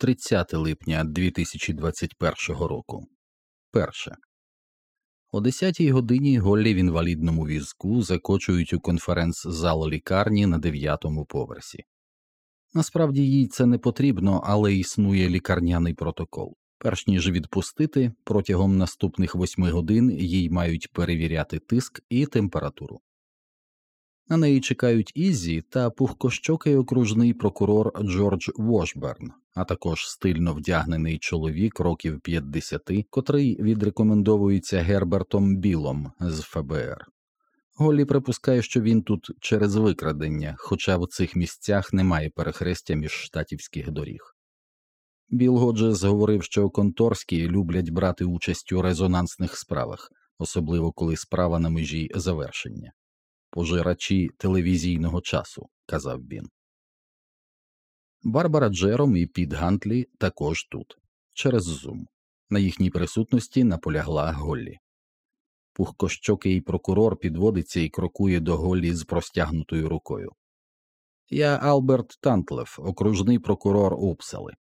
30 липня 2021 року. Перше. О 10 годині Голлі в інвалідному візку закочують у конференц-зал лікарні на дев'ятому поверсі. Насправді їй це не потрібно, але існує лікарняний протокол. Перш ніж відпустити, протягом наступних восьми годин їй мають перевіряти тиск і температуру. На неї чекають Ізі та пухкощокий окружний прокурор Джордж Вошберн, а також стильно вдягнений чоловік років 50, котрий відрекомендовується Гербертом Білом з ФБР. Голлі припускає, що він тут через викрадення, хоча в цих місцях немає перехрестя між штатівських доріг. Біл Годжес говорив, що конторські люблять брати участь у резонансних справах, особливо коли справа на межі завершення пожирачі телевізійного часу, казав він. Барбара Джером і Піт Гантлі також тут, через зум. На їхній присутності наполягла Голлі. Пухкощокий прокурор підводиться і крокує до Голлі з простягнутою рукою. Я Алберт Тантлев, окружний прокурор Упсали.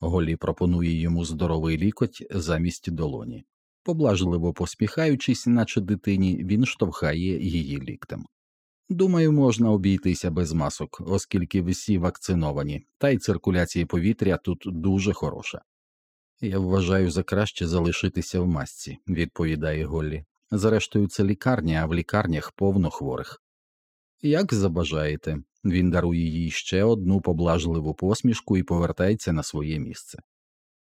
Голлі пропонує йому здоровий лікоть замість долоні. Поблажливо посміхаючись, наче дитині, він штовхає її ліктем. Думаю, можна обійтися без масок, оскільки всі вакциновані, та й циркуляція повітря тут дуже хороша. Я вважаю за краще залишитися в масці, відповідає Голлі. Зрештою, це лікарня, а в лікарнях повно хворих. Як забажаєте, він дарує їй ще одну поблажливу посмішку і повертається на своє місце.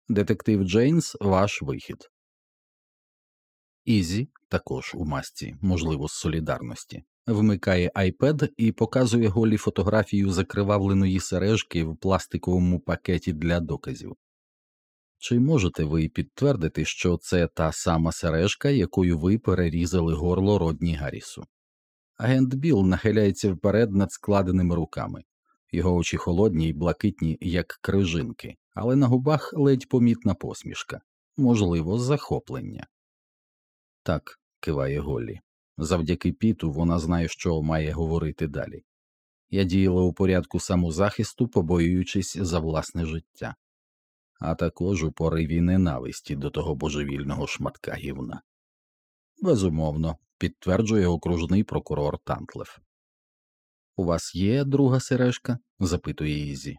Детектив Джейнс, ваш вихід. Ізі, також у масці, можливо, з солідарності, вмикає iPad і показує голі фотографію закривавленої сережки в пластиковому пакеті для доказів. Чи можете ви підтвердити, що це та сама сережка, якою ви перерізали горло Родні Гаррісу? Агент Біл нахиляється вперед над складеними руками, його очі холодні й блакитні, як крижинки, але на губах ледь помітна посмішка, можливо, захоплення. Так, киває Голлі. Завдяки піту вона знає, що має говорити далі. Я діяла у порядку самозахисту, побоюючись за власне життя, а також у пориві ненависті до того божевільного шматка гівна. Безумовно, підтверджує окружний прокурор Тантлев. У вас є друга сережка? запитує Ізі.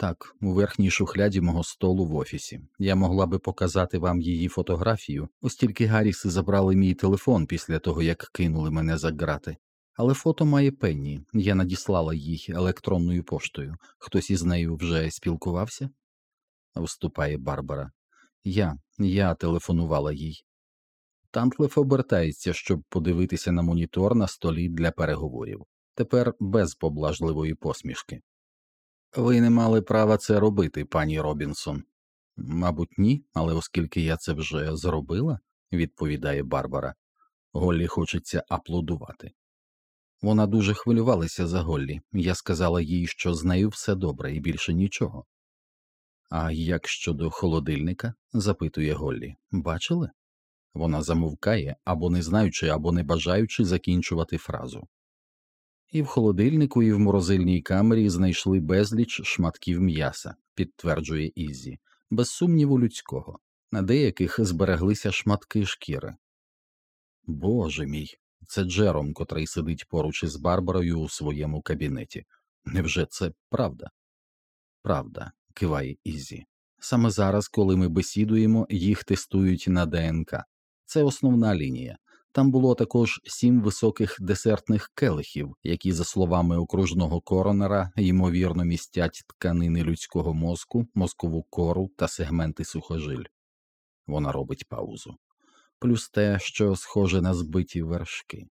Так, у верхній шухляді мого столу в офісі. Я могла би показати вам її фотографію, оскільки Гарріси забрали мій телефон після того, як кинули мене за грати. Але фото має пенні, я надіслала їй електронною поштою. Хтось із нею вже спілкувався? вступає Барбара. Я, я телефонувала їй. Тантлеф обертається, щоб подивитися на монітор на столі для переговорів. Тепер без поблажливої посмішки. Ви не мали права це робити, пані Робінсон. Мабуть, ні, але оскільки я це вже зробила, відповідає Барбара, Голлі хочеться аплодувати. Вона дуже хвилювалася за Голлі, я сказала їй, що з нею все добре і більше нічого. А як щодо холодильника? запитує Голлі. Бачили? Вона замовкає або не знаючи, або не бажаючи закінчувати фразу. І в холодильнику, і в морозильній камері знайшли безліч шматків м'яса, підтверджує Ізі, без сумніву людського, на деяких збереглися шматки шкіри. Боже мій, це Джером, котрий сидить поруч із Барбарою у своєму кабінеті. Невже це правда? Правда, киває Ізі. Саме зараз, коли ми бесідуємо, їх тестують на ДНК. Це основна лінія. Там було також сім високих десертних келихів, які, за словами окружного коронера, ймовірно містять тканини людського мозку, мозкову кору та сегменти сухожиль. Вона робить паузу, плюс те, що схоже на збиті вершки.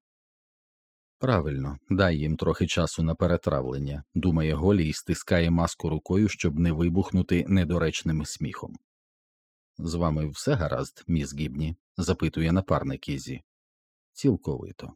Правильно, дай їм трохи часу на перетравлення, думає Голі і стискає маску рукою, щоб не вибухнути недоречним сміхом. З вами все гаразд, міс Гібні? запитує напарник Ізі цілковито.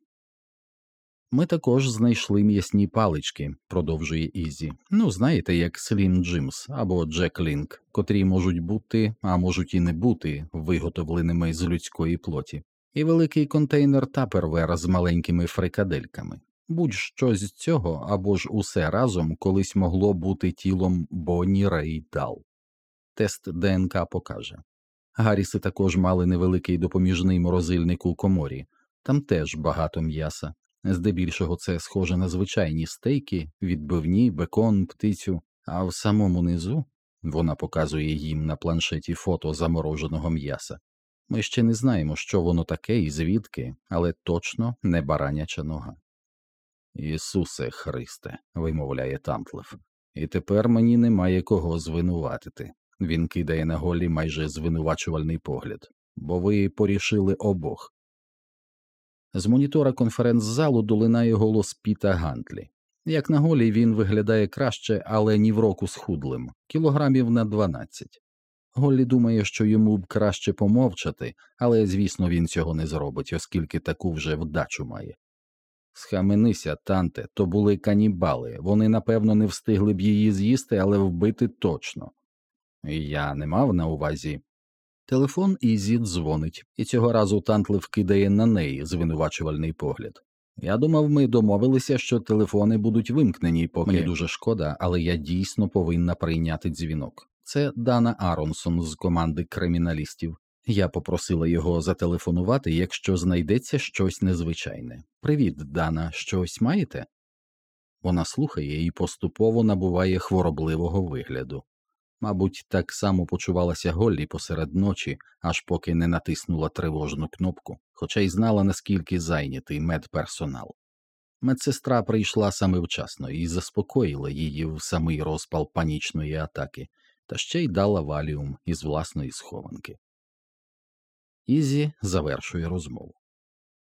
Ми також знайшли м'ясні палички, продовжує Ізі. Ну, знаєте, як Слім Джимс або Джек Лінк, котрі можуть бути, а можуть і не бути, виготовленими з людської плоті, і великий контейнер тапервер з маленькими фрикадельками. Будь-що з цього або ж усе разом колись могло бути тілом Бонні Рей Дал. Тест ДНК покаже. Гарріси також мали невеликий допоміжний морозильник у коморі, там теж багато м'яса. Здебільшого це схоже на звичайні стейки, відбивні, бекон, птицю, а в самому низу вона показує їм на планшеті фото замороженого м'яса. Ми ще не знаємо, що воно таке і звідки, але точно не бараняча нога. Ісусе Христе, вимовляє Тантлев, і тепер мені немає кого звинуватити. Він кидає на голі майже звинувачувальний погляд, бо ви порішили обох. З монітора конференц-залу долинає голос Піта Гантлі. Як на голі він виглядає краще, але ні в року схудлим, кілограмів на 12. Голлі думає, що йому б краще помовчати, але звісно він цього не зробить, оскільки таку вже вдачу має. Схаменися, танте, то були канібали, вони напевно не встигли б її з'їсти, але вбити точно. Я не мав на увазі. Телефон Ізі дзвонить, і цього разу Тантлев кидає на неї звинувачувальний погляд. Я думав, ми домовилися, що телефони будуть вимкнені, поки мені дуже шкода, але я дійсно повинна прийняти дзвінок. Це Дана Аронсон з команди криміналістів. Я попросила його зателефонувати, якщо знайдеться щось незвичайне. Привіт, Дана, щось маєте? Вона слухає і поступово набуває хворобливого вигляду. Мабуть, так само почувалася Голлі посеред ночі, аж поки не натиснула тривожну кнопку, хоча й знала, наскільки зайнятий медперсонал. Медсестра прийшла саме вчасно і заспокоїла її в самий розпал панічної атаки, та ще й дала валіум із власної схованки. Ізі завершує розмову.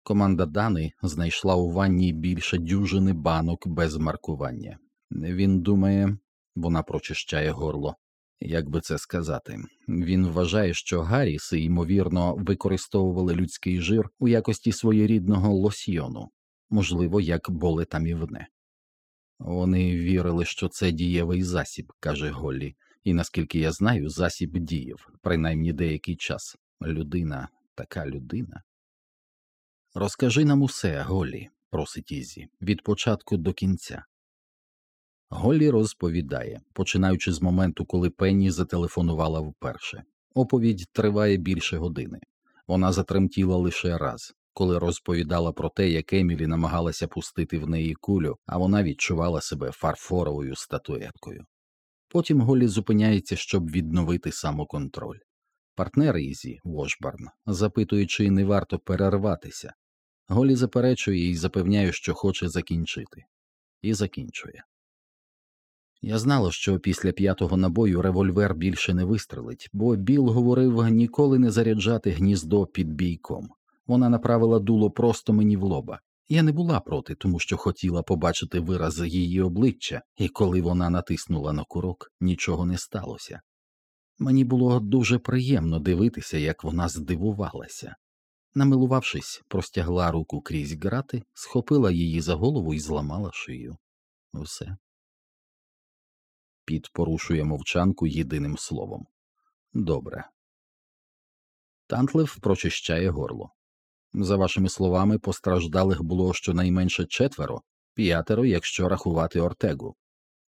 Команда Дани знайшла у ванні більше дюжини банок без маркування. Він думає, вона прочищає горло. Як би це сказати, він вважає, що Гарріси, ймовірно, використовували людський жир у якості своєрідного лосьйону, можливо, як болетамівне. Вони вірили, що це дієвий засіб, каже Голлі, і наскільки я знаю, засіб діяв, принаймні деякий час. Людина така людина. Розкажи нам усе, Голлі, просить Ізі, від початку до кінця. Голлі розповідає, починаючи з моменту, коли Пенні зателефонувала вперше. Оповідь триває більше години. Вона затремтіла лише раз, коли розповідала про те, як Емілі намагалася пустити в неї кулю, а вона відчувала себе фарфоровою статуеткою. Потім Голлі зупиняється, щоб відновити самоконтроль. Партнер Ізі, Вошберн, запитує, чи не варто перерватися. Голлі заперечує і запевняє, що хоче закінчити, і закінчує. Я знала, що після п'ятого набою револьвер більше не вистрелить, бо Біл говорив ніколи не заряджати гніздо під бійком. Вона направила дуло просто мені в лоба. Я не була проти, тому що хотіла побачити вираз її обличчя, і коли вона натиснула на курок, нічого не сталося. Мені було дуже приємно дивитися, як вона здивувалася. Намилувавшись, простягла руку крізь грати, схопила її за голову і зламала шию. Все. Піт порушує мовчанку єдиним словом. Добре. Тантлев прочищає горло. За вашими словами, постраждалих було щонайменше четверо, п'ятеро, якщо рахувати Ортегу.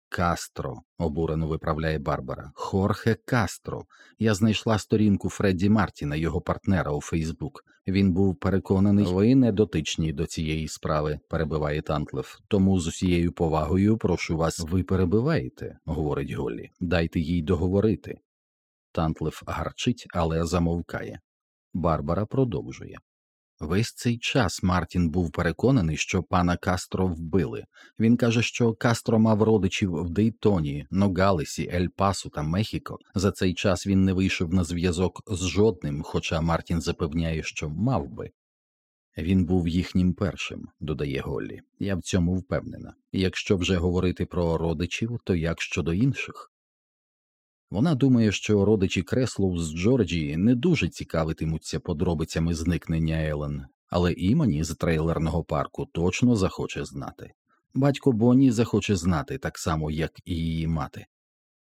Кастро, обурено виправляє Барбара. Хорхе Кастро. Я знайшла сторінку Фредді Мартіна, його партнера у Фейсбук. Він був переконаний, ви не дотичні до цієї справи, перебиває Тантлев. Тому з усією повагою прошу вас, ви перебиваєте, говорить Голлі. Дайте їй договорити. Тантлев гарчить, але замовкає. Барбара продовжує. Весь цей час Мартін був переконаний, що пана Кастро вбили. Він каже, що Кастро мав родичів в Дейтоні, Ногалесі, Ель Пасу та Мехіко. За цей час він не вийшов на зв'язок з жодним, хоча Мартін запевняє, що мав би. Він був їхнім першим, додає Голлі. Я в цьому впевнена. Якщо вже говорити про родичів, то як щодо інших? Вона думає, що родичі Креслоу з Джорджії не дуже цікавитимуться подробицями зникнення Елен, але Імані з трейлерного парку точно захоче знати. Батько Бонні захоче знати так само, як і її мати.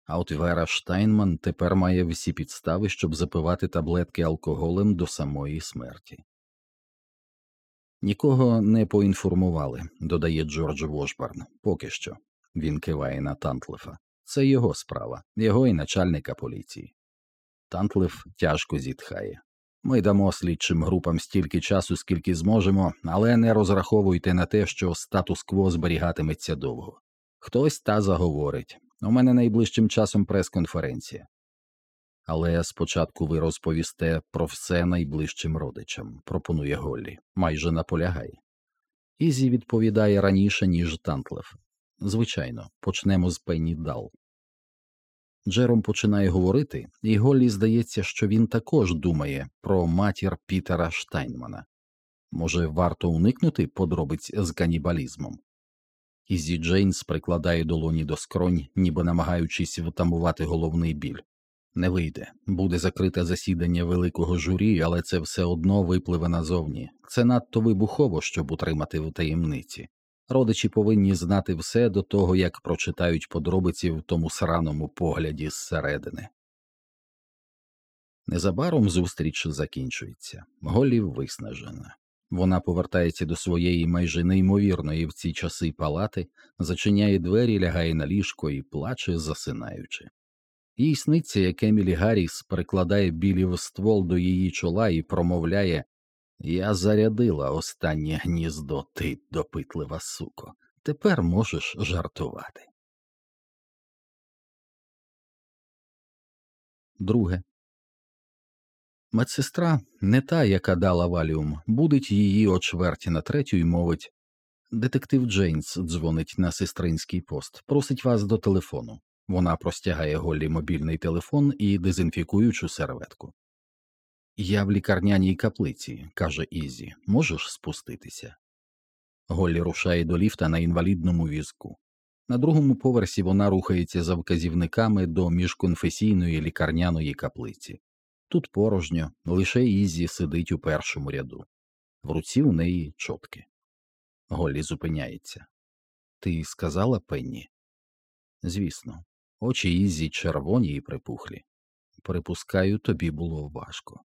А от Вера Штайнман тепер має всі підстави, щоб запивати таблетки алкоголем до самої смерті. Нікого не поінформували, додає Джордж Вошбарн, поки що. Він киває на Тантлефа. Це його справа, його і начальника поліції. Тантлев тяжко зітхає. Ми дамо слідчим групам стільки часу, скільки зможемо, але не розраховуйте на те, що статус-кво зберігатиметься довго. Хтось та заговорить. У мене найближчим часом прес-конференція. Але спочатку ви розповісте про все найближчим родичам, пропонує Голлі, майже наполягає. Ізі відповідає раніше, ніж Тантлев. Звичайно, почнемо з Пенні Дал. Джером починає говорити, і Голлі здається, що він також думає про матір Пітера Штайнмана. Може, варто уникнути подробиць з канібалізмом. Ізі Джейнс прикладає долоні до скронь, ніби намагаючись втамувати головний біль. Не вийде, буде закрите засідання великого журі, але це все одно випливе назовні. Це надто вибухово, щоб утримати в таємниці. Родичі повинні знати все до того, як прочитають подробиці в тому сраному погляді зсередини. Незабаром зустріч закінчується. Голів виснажена. Вона повертається до своєї майже неймовірної в ці часи палати, зачиняє двері, лягає на ліжко і плаче, засинаючи. Їй сниться, як Емілі Гарріс перекладає білів ствол до її чола і промовляє Я зарядила останнє гніздо, ти допитлива суко. Тепер можеш жартувати. Друге. Медсестра не та, яка дала валіум, будить її о чверті на третю і мовить Детектив Джейнс дзвонить на сестринський пост, просить вас до телефону. Вона простягає Голлі мобільний телефон і дезінфікуючу серветку. Я в лікарняній каплиці, каже Ізі, можеш спуститися. Голлі рушає до ліфта на інвалідному візку. На другому поверсі вона рухається за вказівниками до міжконфесійної лікарняної каплиці. Тут порожньо, лише Ізі сидить у першому ряду. В руці у неї чотки. Голлі зупиняється. Ти сказала Пенні? Звісно, очі Ізі червоні і припухлі. Припускаю, тобі було важко.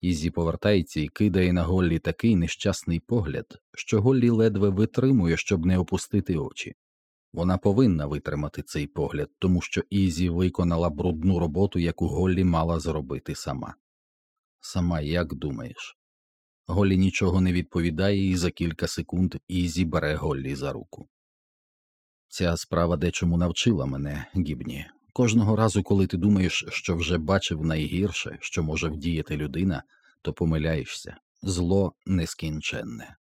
Ізі повертається і кидає на Голлі такий нещасний погляд, що Голлі ледве витримує, щоб не опустити очі. Вона повинна витримати цей погляд, тому що Ізі виконала брудну роботу, яку Голлі мала зробити сама. Сама як думаєш? Голлі нічого не відповідає, і за кілька секунд Ізі бере Голлі за руку. Ця справа дечому навчила мене, гібні. Кожного разу, коли ти думаєш, що вже бачив найгірше, що може вдіяти людина, то помиляєшся зло нескінченне.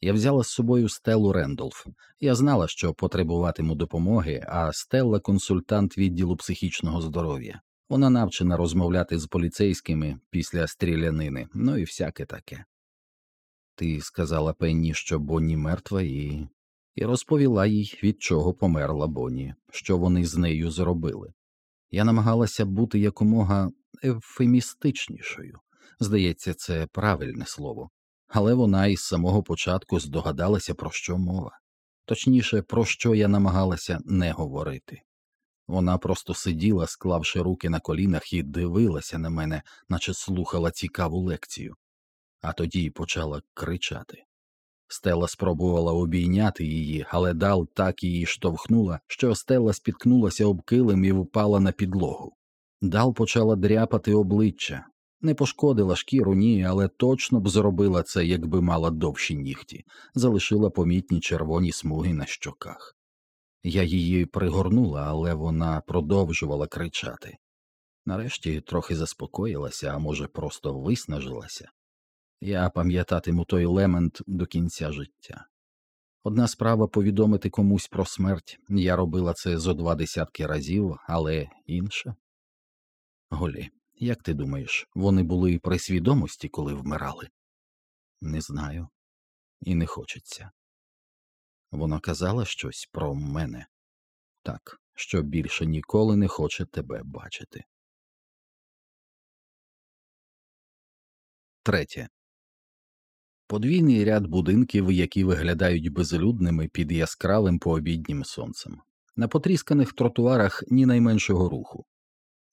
Я взяла з собою Стеллу Рендолф. Я знала, що потребуватиму допомоги, а Стелла консультант відділу психічного здоров'я. Вона навчена розмовляти з поліцейськими після стрілянини, ну і всяке таке. Ти сказала Пенні, що Бонні мертва, і і розповіла їй, від чого померла Бонні, що вони з нею зробили. Я намагалася бути якомога ефемістичнішою. Здається, це правильне слово але вона із самого початку здогадалася, про що мова, точніше, про що я намагалася не говорити. Вона просто сиділа, склавши руки на колінах, і дивилася на мене, наче слухала цікаву лекцію, а тоді почала кричати. Стела спробувала обійняти її, але дал так її штовхнула, що Стелла спіткнулася об килим і впала на підлогу. Дал почала дряпати обличчя, не пошкодила шкіру, ні, але точно б зробила це, якби мала довші нігті, залишила помітні червоні смуги на щоках. Я її пригорнула, але вона продовжувала кричати. Нарешті трохи заспокоїлася, а може, просто виснажилася. Я пам'ятатиму той лемент до кінця життя. Одна справа повідомити комусь про смерть, я робила це зо два десятки разів, але інша. Голі, як ти думаєш, вони були при свідомості, коли вмирали? Не знаю, і не хочеться. Вона казала щось про мене так, що більше ніколи не хоче тебе бачити. Третє. Подвійний ряд будинків, які виглядають безлюдними під яскравим пообіднім сонцем. На потрісканих тротуарах ні найменшого руху.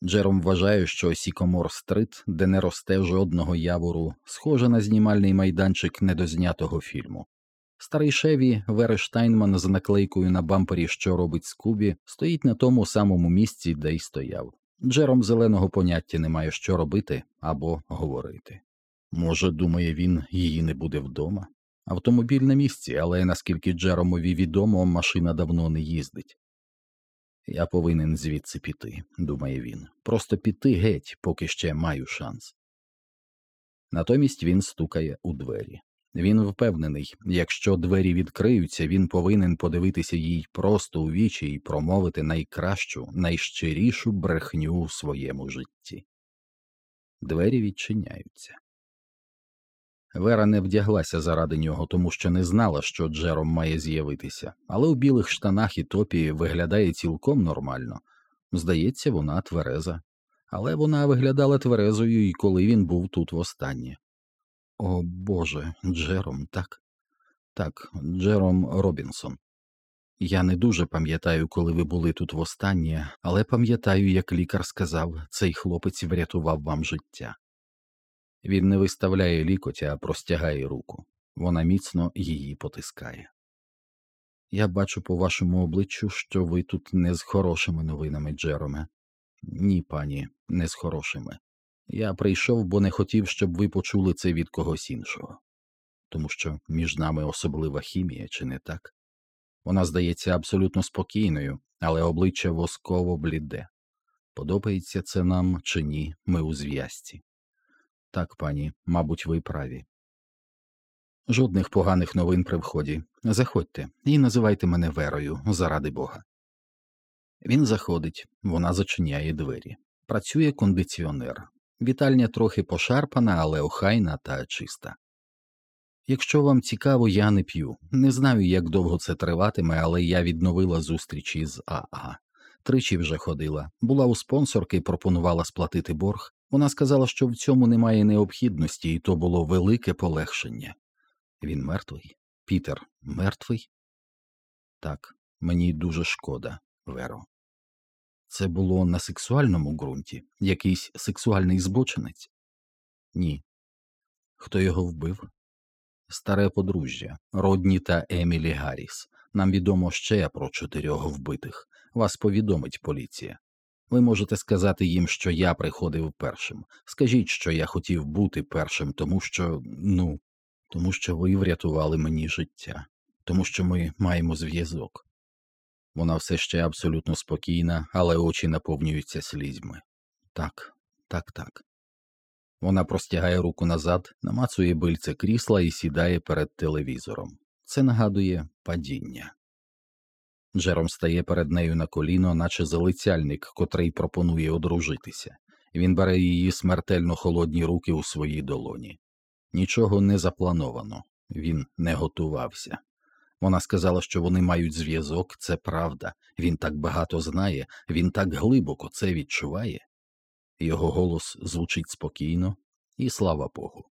Джером вважає, що Сікомор Стрит, де не росте жодного явору, схоже на знімальний майданчик недознятого фільму. Старий Шеві Вери Штайнман з наклейкою на бампері, що робить Скубі, стоїть на тому самому місці, де й стояв. Джером зеленого поняття немає що робити або говорити. Може, думає він, її не буде вдома. Автомобіль на місці, але наскільки Джеромові відомо, машина давно не їздить. Я повинен звідси піти, думає він, просто піти геть, поки ще маю шанс. Натомість він стукає у двері. Він впевнений, якщо двері відкриються, він повинен подивитися їй просто у вічі і промовити найкращу, найщирішу брехню у своєму житті. Двері відчиняються. Вера не вдяглася заради нього, тому що не знала, що Джером має з'явитися, але у білих штанах і топі виглядає цілком нормально. Здається, вона твереза. Але вона виглядала тверезою і коли він був тут востаннє. О Боже, Джером, так? Так, Джером Робінсон. Я не дуже пам'ятаю, коли ви були тут востаннє, але пам'ятаю, як лікар сказав, цей хлопець врятував вам життя. Він не виставляє лікотя, а простягає руку. Вона міцно її потискає. Я бачу по вашому обличчю, що ви тут не з хорошими новинами, Джероме. Ні, пані, не з хорошими. Я прийшов, бо не хотів, щоб ви почули це від когось іншого, тому що між нами особлива хімія, чи не так? Вона здається абсолютно спокійною, але обличчя восково бліде. Подобається це нам чи ні, ми у зв'язці. Так, пані, мабуть, ви праві. Жодних поганих новин при вході. Заходьте і називайте мене Верою, заради бога. Він заходить, вона зачиняє двері. Працює кондиціонер. Вітальня трохи пошарпана, але охайна та чиста. Якщо вам цікаво, я не п'ю. Не знаю, як довго це триватиме, але я відновила зустрічі з АА. Тричі вже ходила. Була у спонсорки, пропонувала сплатити борг. Вона сказала, що в цьому немає необхідності, і то було велике полегшення. Він мертвий? Пітер мертвий? Так, мені дуже шкода, Веро. Це було на сексуальному ґрунті, якийсь сексуальний збочинець? Ні. Хто його вбив? Старе подружжя, Родні та Емілі Гарріс. Нам відомо ще про чотирьох вбитих. Вас повідомить поліція. Ви можете сказати їм, що я приходив першим. Скажіть, що я хотів бути першим, тому що, ну, тому що ви врятували мені життя, тому що ми маємо зв'язок. Вона все ще абсолютно спокійна, але очі наповнюються слізьми. Так, так, так. Вона простягає руку назад, намацує бильце крісла і сідає перед телевізором. Це нагадує падіння. Джером стає перед нею на коліно, наче залицяльник, котрий пропонує одружитися. Він бере її смертельно холодні руки у свої долоні. Нічого не заплановано, він не готувався. Вона сказала, що вони мають зв'язок, це правда. Він так багато знає, він так глибоко це відчуває. Його голос звучить спокійно, і слава Богу.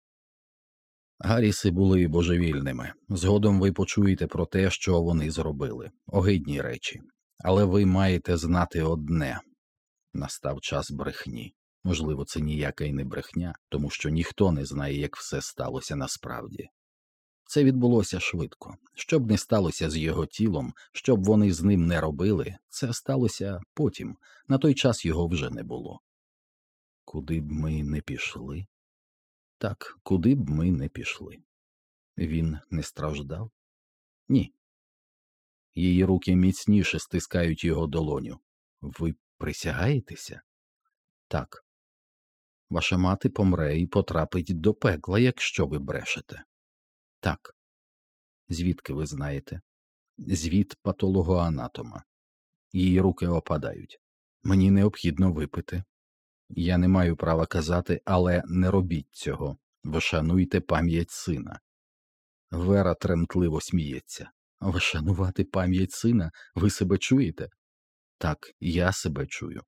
Гарріси були божевільними. Згодом ви почуєте про те, що вони зробили, огидні речі. Але ви маєте знати одне настав час брехні. Можливо, це ніяка й не брехня, тому що ніхто не знає, як все сталося насправді. Це відбулося швидко. Що б не сталося з його тілом, що б вони з ним не робили, це сталося потім, на той час його вже не було. Куди б ми не пішли? Так, куди б ми не пішли. Він не страждав? Ні. Її руки міцніше стискають його долоню. Ви присягаєтеся? Так. Ваша мати помре і потрапить до пекла, якщо ви брешете. Так. Звідки ви знаєте? Звіт патологоанатома. Її руки опадають. Мені необхідно випити. Я не маю права казати, але не робіть цього. Вишануйте пам'ять сина. Вера тремтливо сміється. Вишанувати пам'ять сина? Ви себе чуєте? Так, я себе чую.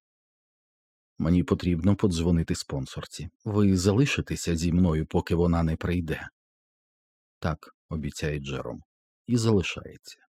Мені потрібно подзвонити спонсорці. Ви залишитеся зі мною, поки вона не прийде. Так, обіцяє Джером, і залишається.